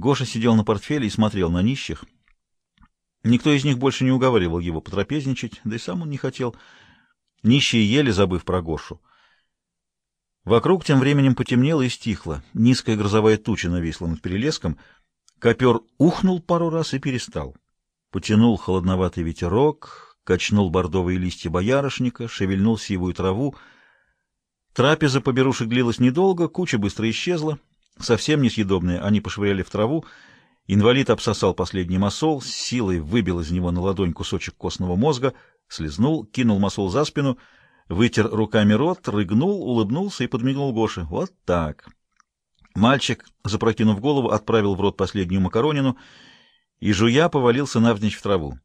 Гоша сидел на портфеле и смотрел на нищих. Никто из них больше не уговаривал его потрапезничать, да и сам он не хотел. Нищие ели, забыв про Гошу. Вокруг тем временем потемнело и стихло. Низкая грозовая туча нависла над перелеском. Копер ухнул пару раз и перестал. Потянул холодноватый ветерок, качнул бордовые листья боярышника, шевельнул сивую траву. Трапеза по берушек длилась недолго, куча быстро исчезла. Совсем несъедобные, они пошвыряли в траву. Инвалид обсосал последний масол, силой выбил из него на ладонь кусочек костного мозга, слезнул, кинул масол за спину, вытер руками рот, рыгнул, улыбнулся и подмигнул Гоше. Вот так. Мальчик, запрокинув голову, отправил в рот последнюю макаронину и, жуя, повалился навзничь в траву.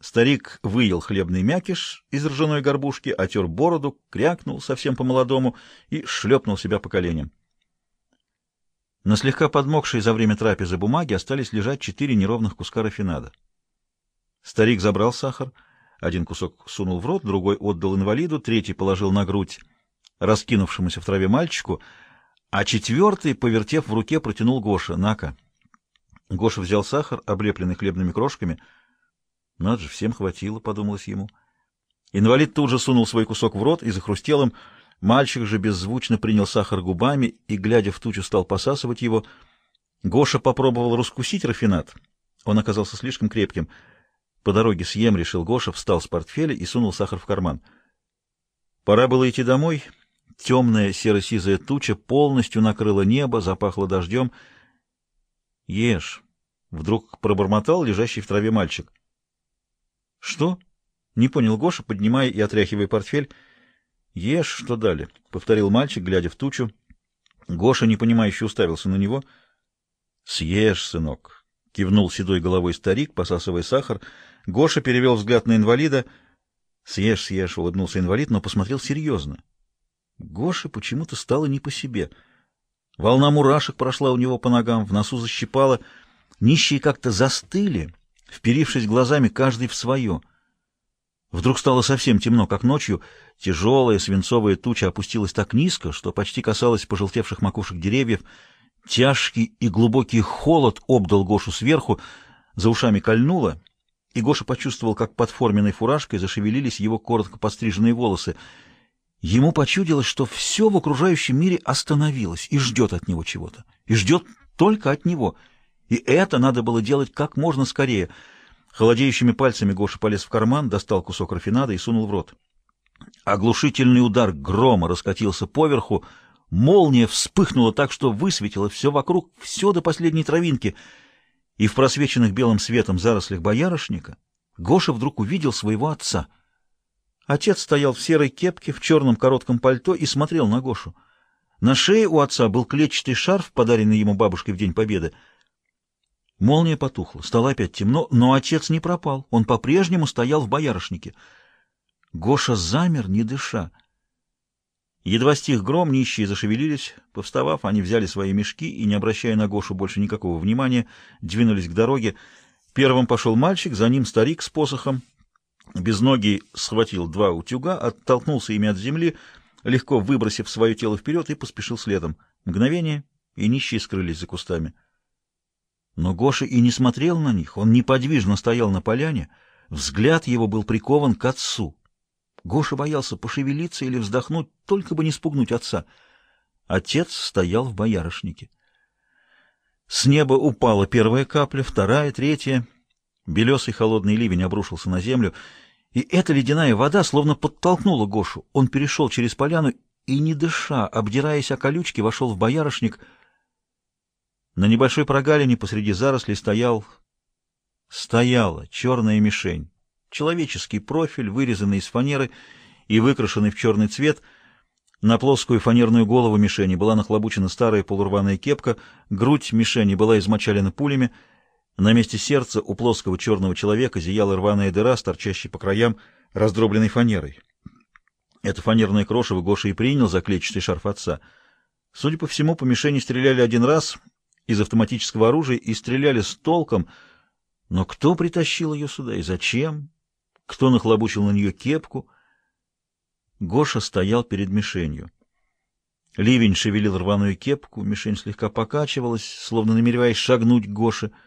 Старик выел хлебный мякиш из ржаной горбушки, отер бороду, крякнул совсем по-молодому и шлепнул себя по коленям. На слегка подмокшей за время трапезы бумаги остались лежать четыре неровных куска рафинада. Старик забрал сахар, один кусок сунул в рот, другой отдал инвалиду, третий положил на грудь раскинувшемуся в траве мальчику, а четвертый, повертев в руке, протянул Гоша. «На-ка!» Гоша взял сахар, облепленный хлебными крошками. «Надо же, всем хватило», — подумалось ему. Инвалид тут же сунул свой кусок в рот и захрустел им, Мальчик же беззвучно принял сахар губами и, глядя в тучу, стал посасывать его. Гоша попробовал раскусить рафинат. Он оказался слишком крепким. По дороге съем, решил Гоша, встал с портфеля и сунул сахар в карман. Пора было идти домой. Темная серо-сизая туча полностью накрыла небо, запахло дождем. «Ешь!» — вдруг пробормотал лежащий в траве мальчик. «Что?» — не понял Гоша, поднимая и отряхивая портфель. «Ешь, что дали», — повторил мальчик, глядя в тучу. Гоша, непонимающе, уставился на него. «Съешь, сынок», — кивнул седой головой старик, посасывая сахар. Гоша перевел взгляд на инвалида. «Съешь, съешь», — улыбнулся инвалид, но посмотрел серьезно. Гоше почему-то стало не по себе. Волна мурашек прошла у него по ногам, в носу защипала. Нищие как-то застыли, вперившись глазами каждый в свое — Вдруг стало совсем темно, как ночью. Тяжелая свинцовая туча опустилась так низко, что почти касалась пожелтевших макушек деревьев. Тяжкий и глубокий холод обдал Гошу сверху, за ушами кольнуло, и Гоша почувствовал, как под форменной фуражкой зашевелились его коротко постриженные волосы. Ему почудилось, что все в окружающем мире остановилось и ждет от него чего-то, и ждет только от него. И это надо было делать как можно скорее — Холодеющими пальцами Гоша полез в карман, достал кусок рафинада и сунул в рот. Оглушительный удар грома раскатился поверху, молния вспыхнула так, что высветила все вокруг, все до последней травинки, и в просвеченных белым светом зарослях боярышника Гоша вдруг увидел своего отца. Отец стоял в серой кепке, в черном коротком пальто и смотрел на Гошу. На шее у отца был клетчатый шарф, подаренный ему бабушкой в День Победы. Молния потухла, стало опять темно, но отец не пропал, он по-прежнему стоял в боярышнике. Гоша замер, не дыша. Едва стих гром, нищие зашевелились. Повставав, они взяли свои мешки и, не обращая на Гошу больше никакого внимания, двинулись к дороге. Первым пошел мальчик, за ним старик с посохом. Без ноги схватил два утюга, оттолкнулся ими от земли, легко выбросив свое тело вперед и поспешил следом. Мгновение, и нищие скрылись за кустами. Но Гоша и не смотрел на них, он неподвижно стоял на поляне, взгляд его был прикован к отцу. Гоша боялся пошевелиться или вздохнуть, только бы не спугнуть отца. Отец стоял в боярышнике. С неба упала первая капля, вторая, третья. Белесый холодный ливень обрушился на землю, и эта ледяная вода словно подтолкнула Гошу. Он перешел через поляну и, не дыша, обдираясь о колючки, вошел в боярышник — на небольшой прогалине посреди зарослей стоял... Стояла черная мишень. Человеческий профиль, вырезанный из фанеры и выкрашенный в черный цвет. На плоскую фанерную голову мишени была нахлобучена старая полурваная кепка, грудь мишени была измочалена пулями. На месте сердца у плоского черного человека зияла рваная дыра с торчащей по краям раздробленной фанерой. Это фанерное крошево Гоша и принял за клетчатый шарф отца. Судя по всему, по мишени стреляли один раз — из автоматического оружия и стреляли с толком. Но кто притащил ее сюда и зачем? Кто нахлобучил на нее кепку? Гоша стоял перед мишенью. Ливень шевелил рваную кепку, мишень слегка покачивалась, словно намереваясь шагнуть к Гоше —